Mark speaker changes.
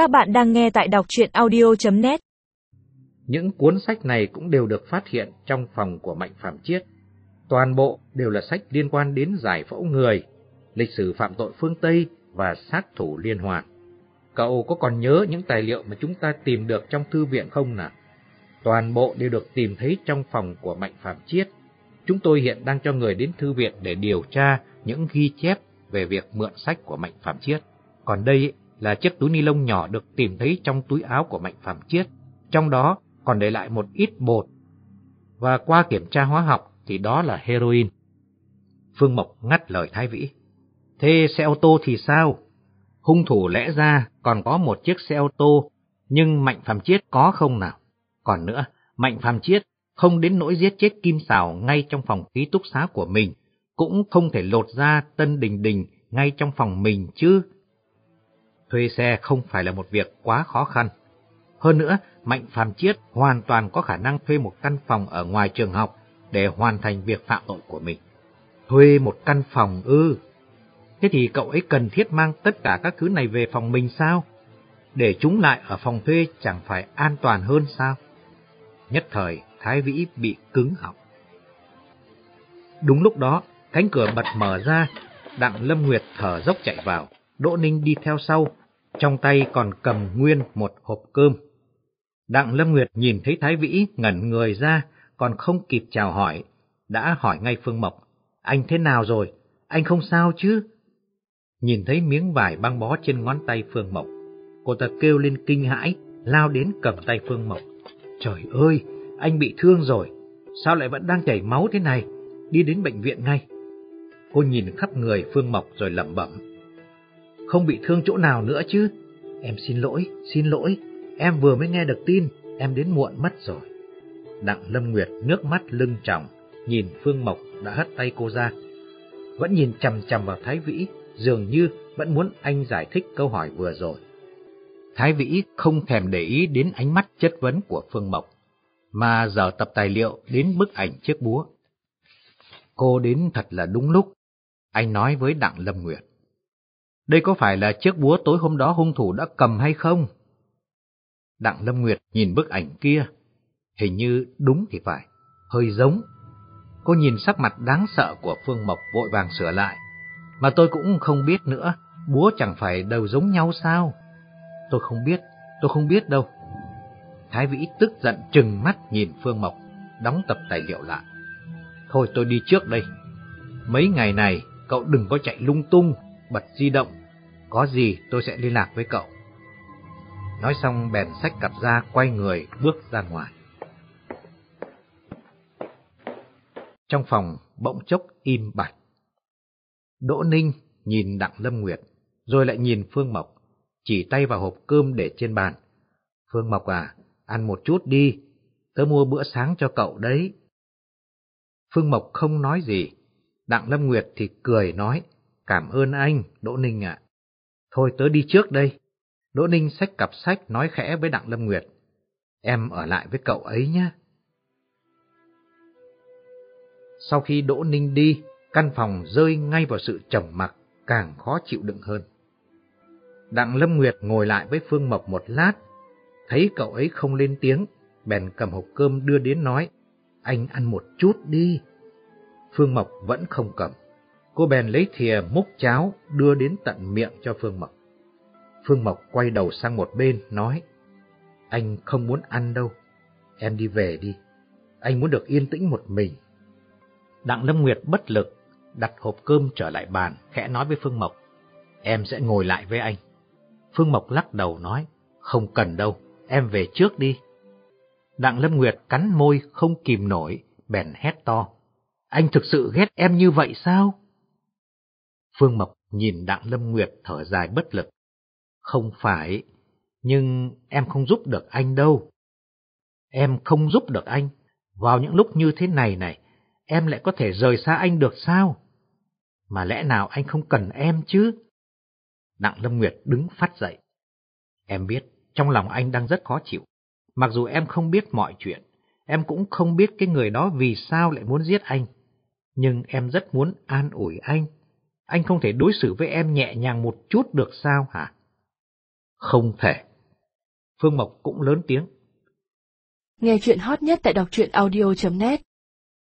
Speaker 1: Các bạn đang nghe tại đọc chuyện audio.net
Speaker 2: Những cuốn sách này cũng đều được phát hiện trong phòng của Mạnh Phạm Chiết. Toàn bộ đều là sách liên quan đến giải phẫu người, lịch sử phạm tội phương Tây và sát thủ liên hoàn. Cậu có còn nhớ những tài liệu mà chúng ta tìm được trong thư viện không nào? Toàn bộ đều được tìm thấy trong phòng của Mạnh Phạm Chiết. Chúng tôi hiện đang cho người đến thư viện để điều tra những ghi chép về việc mượn sách của Mạnh Phạm Chiết. Còn đây là chiếc túi ni lông nhỏ được tìm thấy trong túi áo của Mạnh Phạm Chiết. Trong đó còn để lại một ít bột. Và qua kiểm tra hóa học thì đó là heroin. Phương Mộc ngắt lời Thái Vĩ. Thế xe ô tô thì sao? Hung thủ lẽ ra còn có một chiếc xe ô tô, nhưng Mạnh Phạm Chiết có không nào? Còn nữa, Mạnh Phạm Chiết không đến nỗi giết chết Kim Sào ngay trong phòng ký túc xá của mình, cũng không thể lột ra Tân Đình Đình ngay trong phòng mình chứ. Thuê xe không phải là một việc quá khó khăn. Hơn nữa, Mạnh Phạm Chiết hoàn toàn có khả năng thuê một căn phòng ở ngoài trường học để hoàn thành việc phạm tội của mình. Thuê một căn phòng ư? Thế thì cậu ấy cần thiết mang tất cả các thứ này về phòng mình sao? Để chúng lại ở phòng thuê chẳng phải an toàn hơn sao? Nhất thời, Thái Vĩ bị cứng họng. Đúng lúc đó, cánh cửa bật mở ra, Đặng Lâm Nguyệt thở dốc chạy vào, Đỗ Ninh đi theo sau, trong tay còn cầm nguyên một hộp cơm. Đặng Lâm Nguyệt nhìn thấy Thái Vĩ ngẩn người ra, còn không kịp chào hỏi, đã hỏi ngay Phương Mộc, anh thế nào rồi, anh không sao chứ? Nhìn thấy miếng vải băng bó trên ngón tay Phương Mộc, cô ta kêu lên kinh hãi, lao đến cầm tay Phương Mộc. Trời ơi, anh bị thương rồi, sao lại vẫn đang chảy máu thế này? Đi đến bệnh viện ngay. Cô nhìn khắp người Phương Mộc rồi lẩm bẩm. Không bị thương chỗ nào nữa chứ? Em xin lỗi, xin lỗi, em vừa mới nghe được tin, em đến muộn mất rồi. Đặng Lâm Nguyệt nước mắt lưng tròng, nhìn Phương Mộc đã hất tay cô ra. Vẫn nhìn chầm chầm vào Thái Vĩ, dường như vẫn muốn anh giải thích câu hỏi vừa rồi. Thái Vĩ không thèm để ý đến ánh mắt chất vấn của Phương Mộc, mà giờ tập tài liệu đến bức ảnh chiếc búa. Cô đến thật là đúng lúc, anh nói với Đặng Lâm Nguyệt. Đây có phải là chiếc búa tối hôm đó hung thủ đã cầm hay không? Đặng Lâm Nguyệt nhìn bức ảnh kia, hình như đúng thì phải, hơi giống. Cô nhìn sắc mặt đáng sợ của Phương Mộc vội vàng sửa lại. Mà tôi cũng không biết nữa, búa chẳng phải đều giống nhau sao? Tôi không biết, tôi không biết đâu. Thái Vĩ tức giận trừng mắt nhìn Phương Mộc, đóng tập tài liệu lại. Thôi tôi đi trước đây. Mấy ngày này cậu đừng có chạy lung tung, bật di động. Có gì tôi sẽ liên lạc với cậu. Nói xong bèn sách cặp ra quay người bước ra ngoài. Trong phòng bỗng chốc im bặt. Đỗ Ninh nhìn Đặng Lâm Nguyệt, rồi lại nhìn Phương Mộc, chỉ tay vào hộp cơm để trên bàn. Phương Mộc à, ăn một chút đi, tớ mua bữa sáng cho cậu đấy. Phương Mộc không nói gì, Đặng Lâm Nguyệt thì cười nói, cảm ơn anh, Đỗ Ninh ạ. Thôi tớ đi trước đây. Đỗ Ninh xách cặp sách nói khẽ với Đặng Lâm Nguyệt. Em ở lại với cậu ấy nhé. Sau khi Đỗ Ninh đi, căn phòng rơi ngay vào sự trầm mặc, càng khó chịu đựng hơn. Đặng Lâm Nguyệt ngồi lại với Phương Mộc một lát, thấy cậu ấy không lên tiếng, bèn cầm hộp cơm đưa đến nói, anh ăn một chút đi. Phương Mộc vẫn không cầm. Cô bèn lấy thìa múc cháo đưa đến tận miệng cho Phương Mộc. Phương Mộc quay đầu sang một bên, nói, anh không muốn ăn đâu, em đi về đi, anh muốn được yên tĩnh một mình. Đặng Lâm Nguyệt bất lực, đặt hộp cơm trở lại bàn, khẽ nói với Phương Mộc, em sẽ ngồi lại với anh. Phương Mộc lắc đầu nói, không cần đâu, em về trước đi. Đặng Lâm Nguyệt cắn môi không kìm nổi, bèn hét to. Anh thực sự ghét em như vậy sao? Phương Mộc nhìn Đặng Lâm Nguyệt thở dài bất lực. Không phải, nhưng em không giúp được anh đâu. Em không giúp được anh. Vào những lúc như thế này này, em lại có thể rời xa anh được sao? Mà lẽ nào anh không cần em chứ? Đặng Lâm Nguyệt đứng phát dậy. Em biết, trong lòng anh đang rất khó chịu. Mặc dù em không biết mọi chuyện, em cũng không biết cái người đó vì sao lại muốn giết anh. Nhưng em rất muốn an ủi anh. Anh không thể đối xử với em nhẹ nhàng một chút được sao hả? Không thể. Phương Mộc cũng lớn tiếng.
Speaker 3: Nghe chuyện hot nhất tại đọc truyện audio.net